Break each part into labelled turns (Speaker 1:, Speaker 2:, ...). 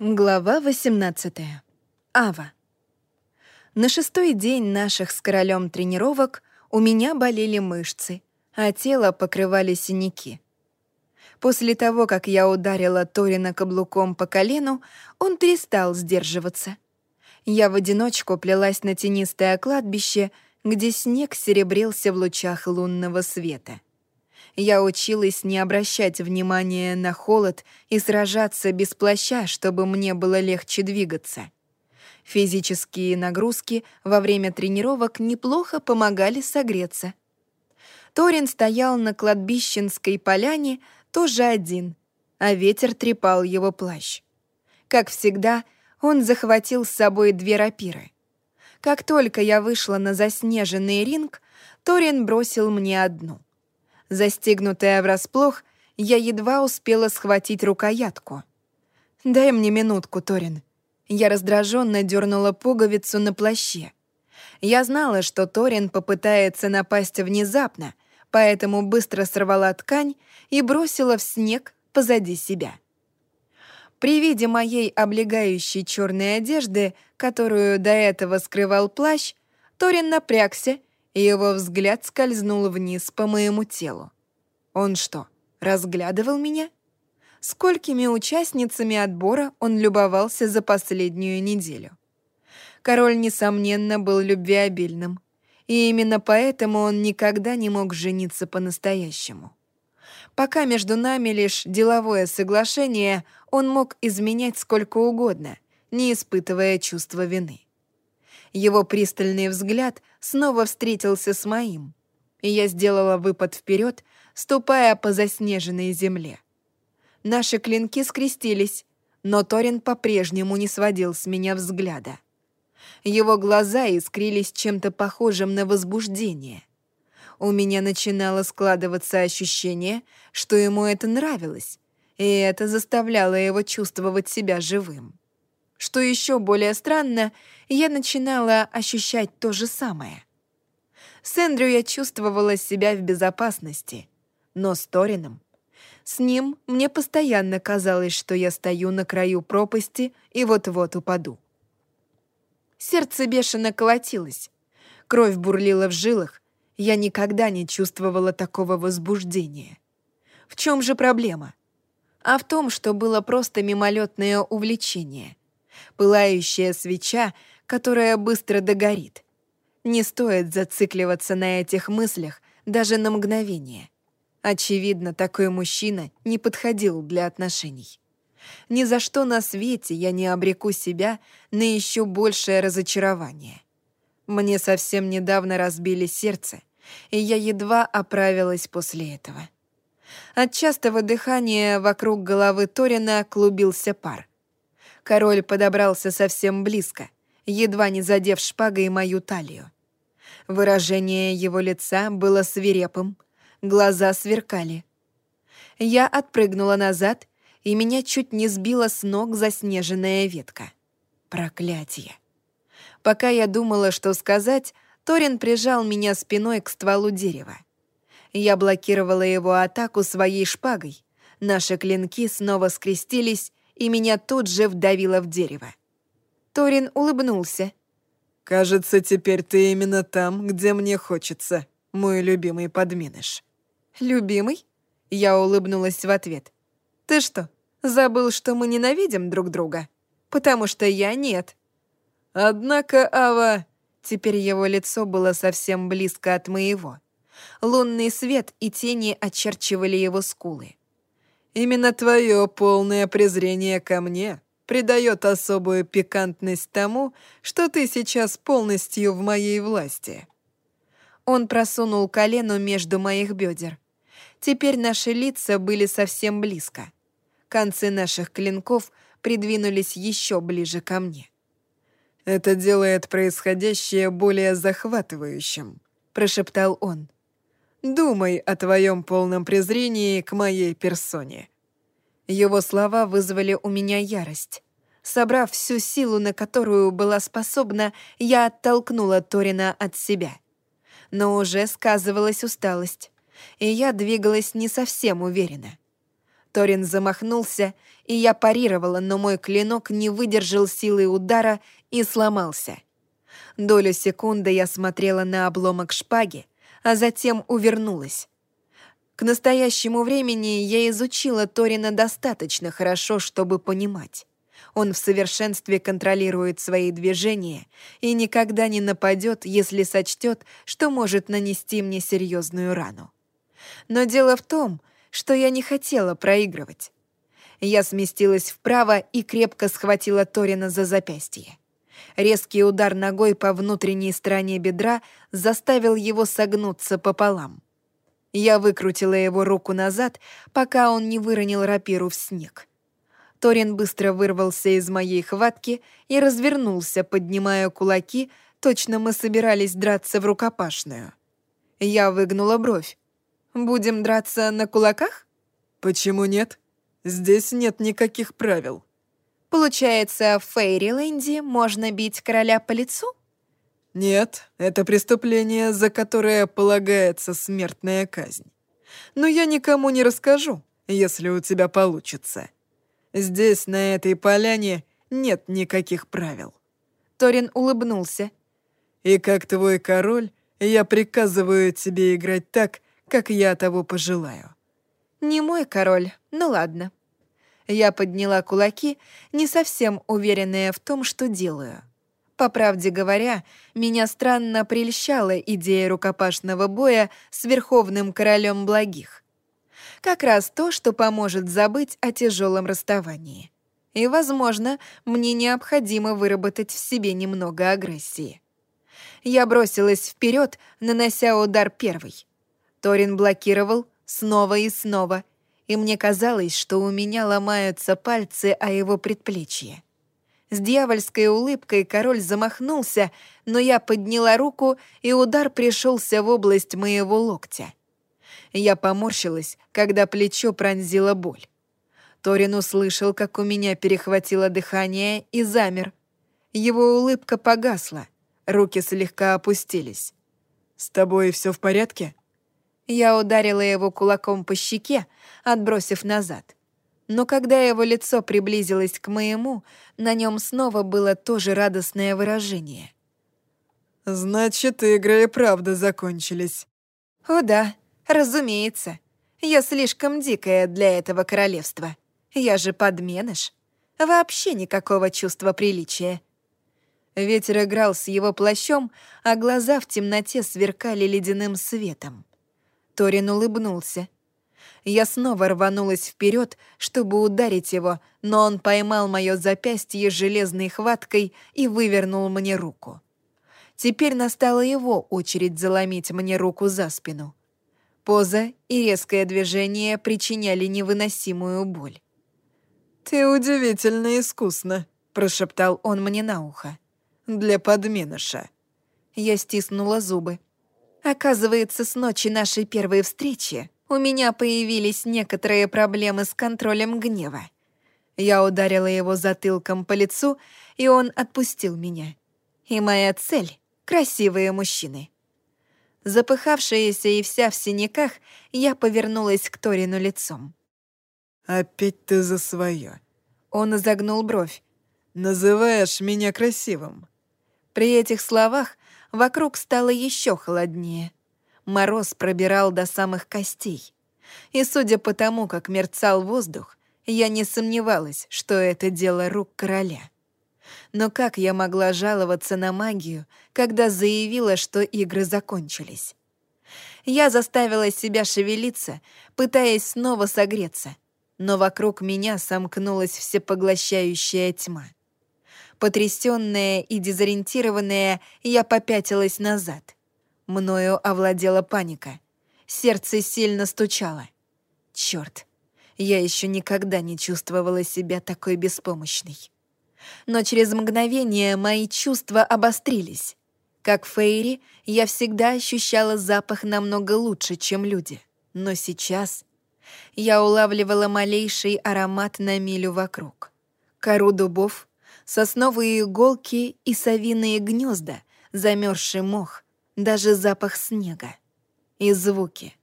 Speaker 1: Глава 18. Ава. На шестой день наших с королем тренировок у меня болели мышцы, а тело покрывали синяки. После того, как я ударила Торина каблуком по колену, он перестал сдерживаться. Я в одиночку плелась на тенистое кладбище, где снег серебрился в лучах лунного света — я училась не обращать внимания на холод и сражаться без плаща, чтобы мне было легче двигаться. Физические нагрузки во время тренировок неплохо помогали согреться. Торин стоял на кладбищенской поляне тоже один, а ветер трепал его плащ. Как всегда, он захватил с собой две рапиры. Как только я вышла на заснеженный ринг, Торин бросил мне одну — Застегнутая врасплох, я едва успела схватить рукоятку. «Дай мне минутку, Торин». Я раздраженно дернула пуговицу на плаще. Я знала, что Торин попытается напасть внезапно, поэтому быстро сорвала ткань и бросила в снег позади себя. При виде моей облегающей черной одежды, которую до этого скрывал плащ, Торин напрягся его взгляд скользнул вниз по моему телу. Он что, разглядывал меня? Сколькими участницами отбора он любовался за последнюю неделю? Король, несомненно, был любвеобильным, и именно поэтому он никогда не мог жениться по-настоящему. Пока между нами лишь деловое соглашение, он мог изменять сколько угодно, не испытывая чувства вины. Его пристальный взгляд снова встретился с моим, и я сделала выпад вперед, ступая по заснеженной земле. Наши клинки скрестились, но Торин по-прежнему не сводил с меня взгляда. Его глаза искрились чем-то похожим на возбуждение. У меня начинало складываться ощущение, что ему это нравилось, и это заставляло его чувствовать себя живым. Что еще более странно, я начинала ощущать то же самое. С Эндрю я чувствовала себя в безопасности, но с Торином... С ним мне постоянно казалось, что я стою на краю пропасти и вот-вот упаду. Сердце бешено колотилось. Кровь бурлила в жилах. Я никогда не чувствовала такого возбуждения. В чем же проблема? А в том, что было просто мимолетное увлечение пылающая свеча, которая быстро догорит. Не стоит зацикливаться на этих мыслях даже на мгновение. Очевидно, такой мужчина не подходил для отношений. Ни за что на свете я не обреку себя на еще большее разочарование. Мне совсем недавно разбили сердце, и я едва оправилась после этого. От частого дыхания вокруг головы Торина клубился пар. Король подобрался совсем близко, едва не задев шпагой мою талию. Выражение его лица было свирепым, глаза сверкали. Я отпрыгнула назад, и меня чуть не сбила с ног заснеженная ветка. Проклятие. Пока я думала, что сказать, Торин прижал меня спиной к стволу дерева. Я блокировала его атаку своей шпагой. Наши клинки снова скрестились, и меня тут же вдавило в дерево. Торин улыбнулся.
Speaker 2: «Кажется, теперь ты именно там, где мне хочется, мой любимый подменыш».
Speaker 1: «Любимый?» Я улыбнулась в ответ. «Ты что, забыл, что мы ненавидим друг друга? Потому что я нет».
Speaker 2: «Однако, Ава...»
Speaker 1: Теперь его лицо было совсем близко от моего. Лунный свет и тени очерчивали его скулы.
Speaker 2: Именно твое полное презрение ко мне придает особую пикантность тому, что ты сейчас полностью в моей власти».
Speaker 1: Он просунул колено между моих бедер. Теперь наши лица были совсем близко. Концы наших клинков придвинулись еще ближе ко мне.
Speaker 2: «Это делает происходящее более захватывающим», — прошептал он. Думай о твоем полном презрении к моей персоне».
Speaker 1: Его слова вызвали у меня ярость. Собрав всю силу, на которую была способна, я оттолкнула Торина от себя. Но уже сказывалась усталость, и я двигалась не совсем уверенно. Торин замахнулся, и я парировала, но мой клинок не выдержал силы удара и сломался. Долю секунды я смотрела на обломок шпаги, а затем увернулась. К настоящему времени я изучила Торина достаточно хорошо, чтобы понимать. Он в совершенстве контролирует свои движения и никогда не нападет, если сочтет, что может нанести мне серьезную рану. Но дело в том, что я не хотела проигрывать. Я сместилась вправо и крепко схватила Торина за запястье. Резкий удар ногой по внутренней стороне бедра заставил его согнуться пополам. Я выкрутила его руку назад, пока он не выронил рапиру в снег. Торин быстро вырвался из моей хватки и развернулся, поднимая кулаки, точно мы собирались драться в рукопашную. Я выгнула бровь. «Будем драться на кулаках?»
Speaker 2: «Почему нет? Здесь нет никаких правил».
Speaker 1: «Получается, в Фейриленде можно бить короля по лицу?»
Speaker 2: «Нет, это преступление, за которое полагается смертная казнь. Но я никому не расскажу, если у тебя получится. Здесь, на этой поляне, нет никаких правил».
Speaker 1: Торин улыбнулся.
Speaker 2: «И как твой король, я приказываю тебе играть так, как я того пожелаю».
Speaker 1: «Не мой король, ну ладно». Я подняла кулаки, не совсем уверенная в том, что делаю. По правде говоря, меня странно прельщала идея рукопашного боя с Верховным Королем Благих. Как раз то, что поможет забыть о тяжелом расставании. И, возможно, мне необходимо выработать в себе немного агрессии. Я бросилась вперед, нанося удар первый. Торин блокировал снова и снова, и мне казалось, что у меня ломаются пальцы о его предплечье. С дьявольской улыбкой король замахнулся, но я подняла руку, и удар пришелся в область моего локтя. Я поморщилась, когда плечо пронзила боль. Торин услышал, как у меня перехватило дыхание и замер. Его улыбка погасла, руки слегка опустились.
Speaker 2: «С тобой все в порядке?»
Speaker 1: Я ударила его кулаком по щеке, отбросив назад. Но когда его лицо приблизилось к моему, на нем снова было то же радостное выражение.
Speaker 2: «Значит, игры и правда закончились».
Speaker 1: «О да, разумеется. Я слишком дикая для этого королевства. Я же подменыш. Вообще никакого чувства приличия». Ветер играл с его плащом, а глаза в темноте сверкали ледяным светом. Торин улыбнулся. Я снова рванулась вперед, чтобы ударить его, но он поймал мое запястье железной хваткой и вывернул мне руку. Теперь настала его очередь заломить мне руку за спину. Поза и резкое движение причиняли невыносимую боль.
Speaker 2: «Ты удивительно искусно», — прошептал он мне на ухо. «Для подменыша».
Speaker 1: Я стиснула зубы. Оказывается, с ночи нашей первой встречи у меня появились некоторые проблемы с контролем гнева. Я ударила его затылком по лицу, и он отпустил меня. И моя цель — красивые мужчины. Запыхавшаяся и вся в синяках, я повернулась к Торину лицом.
Speaker 2: «Опять ты за свое.
Speaker 1: Он изогнул бровь.
Speaker 2: «Называешь меня красивым».
Speaker 1: При этих словах вокруг стало еще холоднее. Мороз пробирал до самых костей. И судя по тому, как мерцал воздух, я не сомневалась, что это дело рук короля. Но как я могла жаловаться на магию, когда заявила, что игры закончились? Я заставила себя шевелиться, пытаясь снова согреться, но вокруг меня сомкнулась всепоглощающая тьма. Потрясённая и дезориентированная, я попятилась назад. Мною овладела паника. Сердце сильно стучало. Чёрт, я ещё никогда не чувствовала себя такой беспомощной. Но через мгновение мои чувства обострились. Как Фейри, я всегда ощущала запах намного лучше, чем люди. Но сейчас я улавливала малейший аромат на милю вокруг. Кору дубов, сосновые иголки и совиные гнезда, замерзший мох, даже запах снега. И звуки.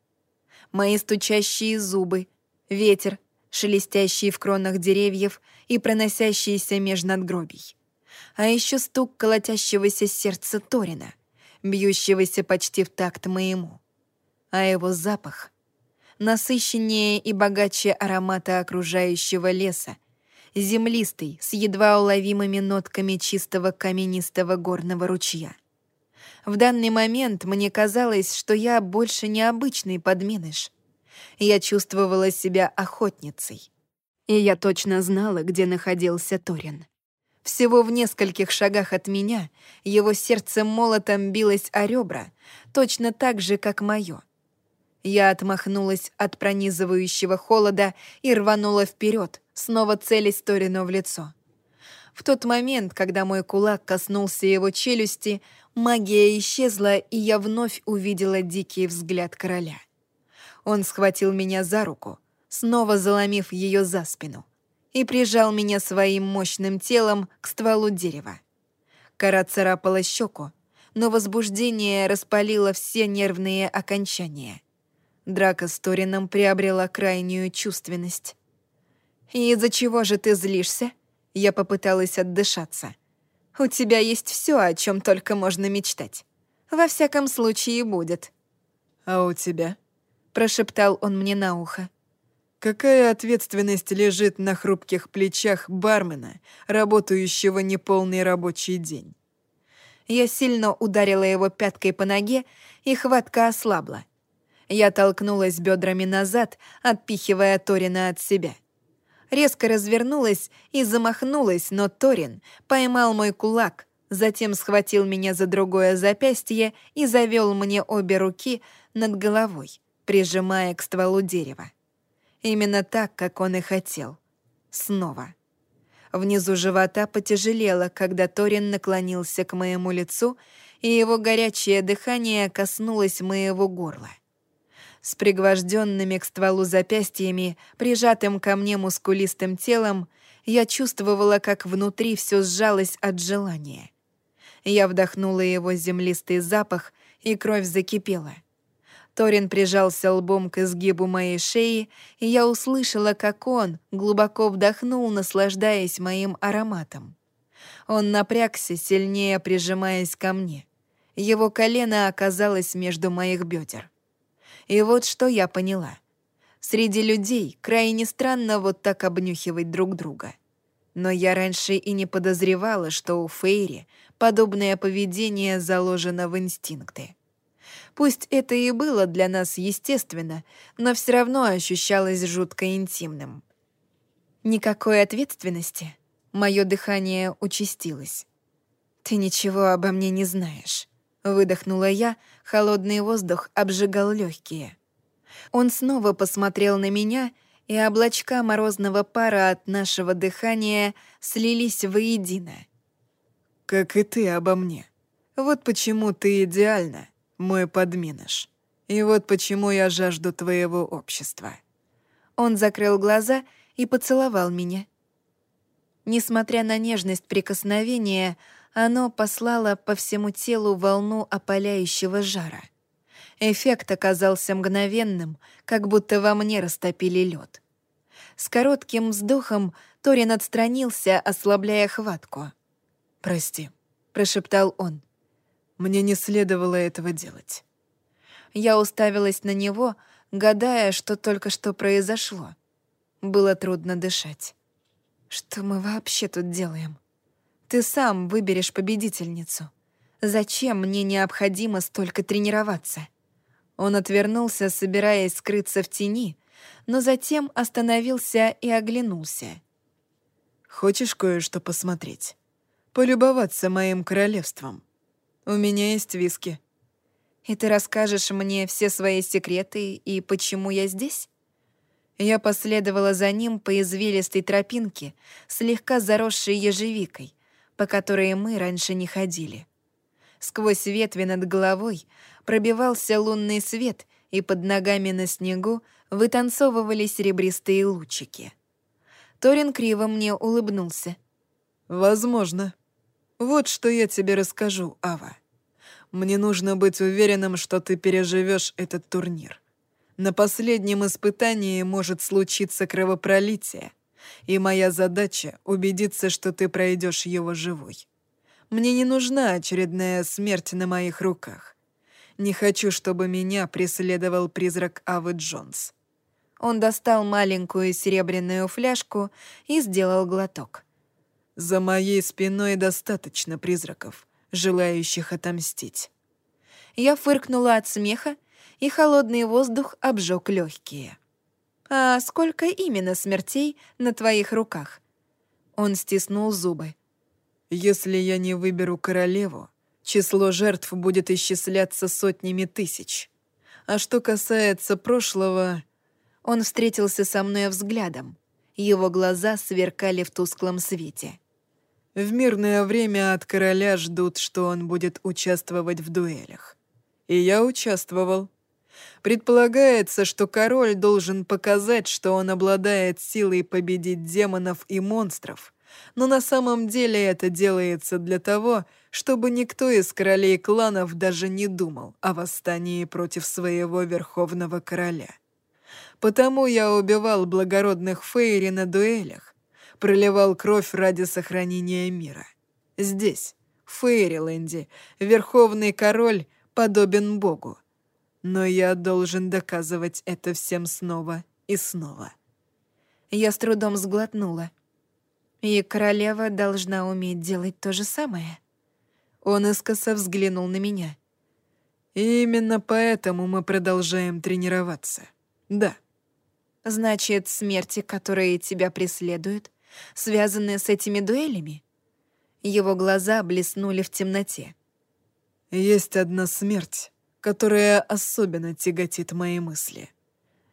Speaker 1: Мои стучащие зубы, ветер, шелестящие в кронах деревьев и проносящиеся меж надгробий. А еще стук колотящегося сердца Торина, бьющегося почти в такт моему. А его запах — насыщеннее и богаче аромата окружающего леса, землистый, с едва уловимыми нотками чистого каменистого горного ручья. В данный момент мне казалось, что я больше не обычный подменыш. Я чувствовала себя охотницей. И я точно знала, где находился Торин. Всего в нескольких шагах от меня его сердце молотом билось о ребра, точно так же, как мое. Я отмахнулась от пронизывающего холода и рванула вперед, снова целясь Торину в лицо. В тот момент, когда мой кулак коснулся его челюсти, магия исчезла, и я вновь увидела дикий взгляд короля. Он схватил меня за руку, снова заломив ее за спину, и прижал меня своим мощным телом к стволу дерева. Кора царапала щеку, но возбуждение распалило все нервные окончания. Драка с Торином приобрела крайнюю чувственность. «И из-за чего же ты злишься?» Я попыталась отдышаться. «У тебя есть все, о чем только можно мечтать. Во всяком случае, будет».
Speaker 2: «А у тебя?» — прошептал он мне на ухо. «Какая ответственность лежит на хрупких плечах бармена, работающего неполный рабочий день?»
Speaker 1: Я сильно ударила его пяткой по ноге, и хватка ослабла. Я толкнулась бедрами назад, отпихивая Торина от себя резко развернулась и замахнулась, но Торин поймал мой кулак, затем схватил меня за другое запястье и завел мне обе руки над головой, прижимая к стволу дерева. Именно так, как он и хотел. Снова. Внизу живота потяжелело, когда Торин наклонился к моему лицу, и его горячее дыхание коснулось моего горла с пригвожденными к стволу запястьями, прижатым ко мне мускулистым телом, я чувствовала, как внутри все сжалось от желания. Я вдохнула его землистый запах, и кровь закипела. Торин прижался лбом к изгибу моей шеи, и я услышала, как он глубоко вдохнул, наслаждаясь моим ароматом. Он напрягся, сильнее прижимаясь ко мне. Его колено оказалось между моих бедер. И вот что я поняла. Среди людей крайне странно вот так обнюхивать друг друга. Но я раньше и не подозревала, что у Фейри подобное поведение заложено в инстинкты. Пусть это и было для нас естественно, но все равно ощущалось жутко интимным. Никакой ответственности. Мое дыхание участилось. «Ты ничего обо мне не знаешь», — выдохнула я, — Холодный воздух обжигал легкие. Он снова посмотрел на меня, и облачка морозного пара от нашего дыхания слились воедино.
Speaker 2: «Как и ты обо мне. Вот почему ты идеальна, мой подменыш. И вот почему я жажду твоего общества».
Speaker 1: Он закрыл глаза и поцеловал меня. Несмотря на нежность прикосновения, оно послало по всему телу волну опаляющего жара. Эффект оказался мгновенным, как будто во мне растопили лед. С коротким вздохом Торин отстранился, ослабляя хватку.
Speaker 2: «Прости», — прошептал он. «Мне не следовало этого делать».
Speaker 1: Я уставилась на него, гадая, что только что произошло. Было трудно дышать. Что мы вообще тут делаем? Ты сам выберешь победительницу. Зачем мне необходимо столько тренироваться?» Он отвернулся, собираясь скрыться в тени, но затем остановился и оглянулся.
Speaker 2: «Хочешь кое-что посмотреть? Полюбоваться моим королевством? У меня есть виски».
Speaker 1: «И ты расскажешь мне все свои секреты и почему я здесь?» Я последовала за ним по извилистой тропинке, слегка заросшей ежевикой, по которой мы раньше не ходили. Сквозь ветви над головой пробивался лунный свет, и под ногами на снегу вытанцовывали серебристые лучики. Торин криво мне улыбнулся.
Speaker 2: «Возможно. Вот что я тебе расскажу, Ава. Мне нужно быть уверенным, что ты переживешь этот турнир. На последнем испытании может случиться кровопролитие, и моя задача — убедиться, что ты пройдешь его живой. Мне не нужна очередная смерть на моих руках. Не хочу, чтобы меня преследовал призрак Авы Джонс.
Speaker 1: Он достал маленькую серебряную фляжку и сделал глоток.
Speaker 2: За моей спиной достаточно призраков, желающих отомстить.
Speaker 1: Я фыркнула от смеха, и холодный воздух обжег легкие. «А сколько именно смертей на твоих руках?» Он стиснул зубы.
Speaker 2: «Если я не выберу королеву, число жертв будет исчисляться сотнями тысяч. А что касается прошлого...»
Speaker 1: Он встретился со мной взглядом. Его глаза сверкали в тусклом свете.
Speaker 2: В мирное время от короля ждут, что он будет участвовать в дуэлях. И я участвовал. Предполагается, что король должен показать, что он обладает силой победить демонов и монстров, но на самом деле это делается для того, чтобы никто из королей кланов даже не думал о восстании против своего верховного короля. Потому я убивал благородных Фейри на дуэлях, проливал кровь ради сохранения мира. Здесь, в Фейриленде, Верховный Король подобен Богу. Но я должен доказывать это всем снова и снова.
Speaker 1: Я с трудом сглотнула. И королева должна уметь делать то же самое. Он искоса взглянул на меня.
Speaker 2: Именно поэтому мы продолжаем тренироваться. Да.
Speaker 1: Значит, смерти, которые тебя преследуют, связанные с этими дуэлями? Его глаза блеснули в темноте.
Speaker 2: Есть одна смерть, которая особенно тяготит мои мысли.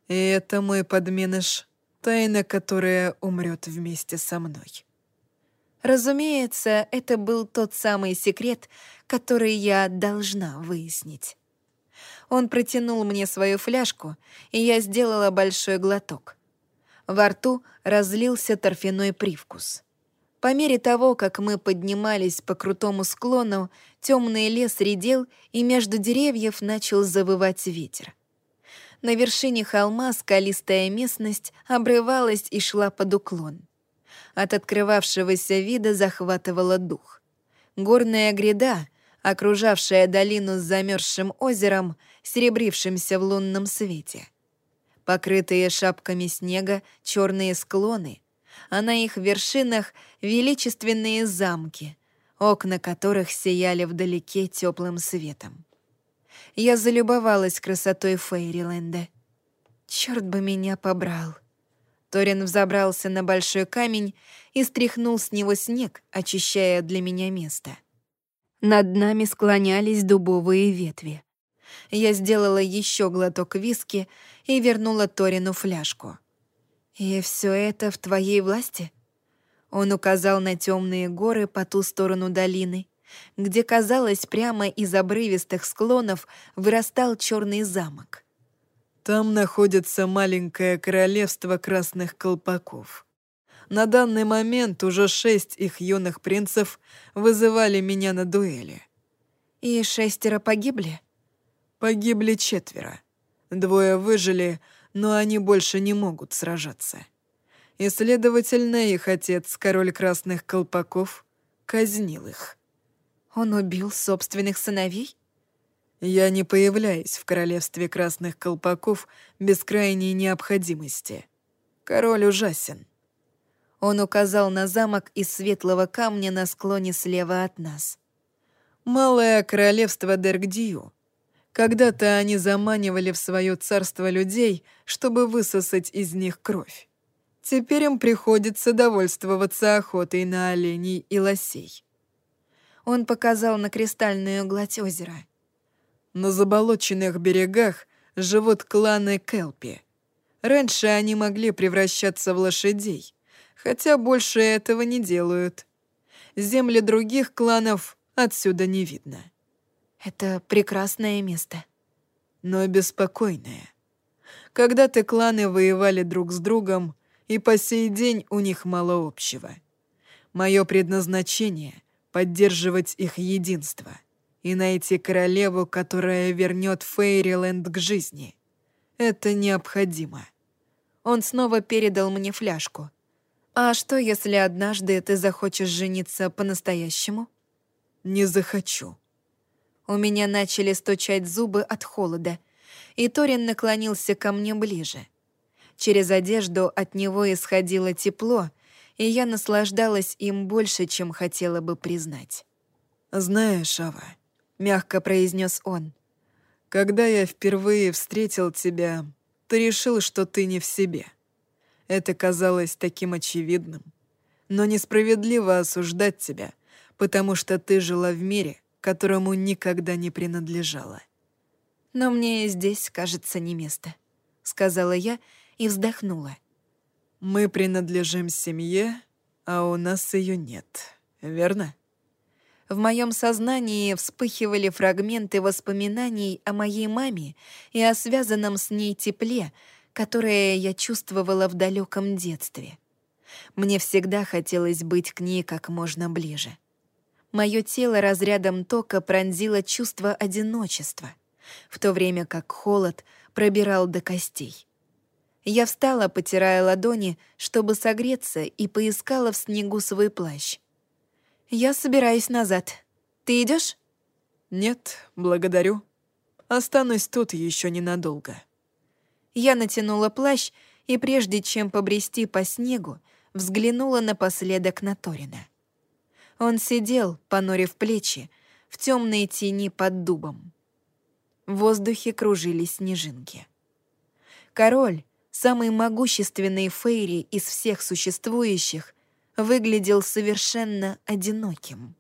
Speaker 2: И это мой подменыш, тайна, которая умрет вместе со мной.
Speaker 1: Разумеется, это был тот самый секрет, который я должна выяснить. Он протянул мне свою фляжку, и я сделала большой глоток. Во рту разлился торфяной привкус. По мере того, как мы поднимались по крутому склону, темный лес редел, и между деревьев начал завывать ветер. На вершине холма скалистая местность обрывалась и шла под уклон. От открывавшегося вида захватывала дух. Горная гряда, окружавшая долину с замерзшим озером, серебрившимся в лунном свете — покрытые шапками снега черные склоны, а на их вершинах величественные замки, окна которых сияли вдалеке теплым светом. Я залюбовалась красотой Фейриленда. Черт бы меня побрал. Торин взобрался на большой камень и стряхнул с него снег, очищая для меня место. Над нами склонялись дубовые ветви. Я сделала еще глоток виски и вернула Торину фляжку. «И все это в твоей власти?» Он указал на темные горы по ту сторону долины, где, казалось, прямо из обрывистых склонов вырастал черный замок.
Speaker 2: «Там находится маленькое королевство красных колпаков. На данный момент уже шесть их юных принцев вызывали меня на дуэли».
Speaker 1: «И шестеро погибли?»
Speaker 2: Погибли четверо. Двое выжили, но они больше не могут сражаться. И, следовательно, их отец, король красных колпаков, казнил их.
Speaker 1: Он убил собственных сыновей?
Speaker 2: Я не появляюсь в королевстве красных колпаков без крайней необходимости. Король ужасен.
Speaker 1: Он указал на замок из светлого камня на склоне слева от нас.
Speaker 2: Малое королевство Дергдию когда-то они заманивали в свое царство людей, чтобы высосать из них кровь. Теперь им приходится довольствоваться охотой на оленей и лосей.
Speaker 1: Он показал на кристальную гладь озера.
Speaker 2: На заболоченных берегах живут кланы Келпи. Раньше они могли превращаться в лошадей, хотя больше этого не делают. Земли других кланов отсюда не видно.
Speaker 1: Это прекрасное место.
Speaker 2: Но беспокойное. Когда-то кланы воевали друг с другом, и по сей день у них мало общего. Мое предназначение — поддерживать их единство и найти королеву, которая вернет Фейриленд к жизни. Это необходимо.
Speaker 1: Он снова передал мне фляжку. «А что, если однажды ты захочешь жениться по-настоящему?»
Speaker 2: «Не захочу».
Speaker 1: У меня начали стучать зубы от холода, и Торин наклонился ко мне ближе. Через одежду от него исходило тепло, и я наслаждалась им больше, чем хотела бы признать.
Speaker 2: «Знаешь, Ава», — мягко произнес он, — «когда я впервые встретил тебя, ты решил, что ты не в себе. Это казалось таким очевидным. Но несправедливо осуждать тебя, потому что ты жила в мире, которому никогда не принадлежала.
Speaker 1: «Но мне здесь, кажется, не место», — сказала я и вздохнула.
Speaker 2: «Мы принадлежим семье, а у нас ее нет, верно?»
Speaker 1: В моем сознании вспыхивали фрагменты воспоминаний о моей маме и о связанном с ней тепле, которое я чувствовала в далеком детстве. Мне всегда хотелось быть к ней как можно ближе. Мое тело разрядом тока пронзило чувство одиночества, в то время как холод пробирал до костей. Я встала, потирая ладони, чтобы согреться, и поискала в снегу свой плащ. «Я собираюсь назад. Ты идешь?
Speaker 2: «Нет, благодарю. Останусь тут еще ненадолго».
Speaker 1: Я натянула плащ и, прежде чем побрести по снегу, взглянула напоследок на Торина. Он сидел, понурив плечи, в темной тени под дубом. В воздухе кружились снежинки. Король, самый могущественный Фейри из всех существующих, выглядел совершенно одиноким.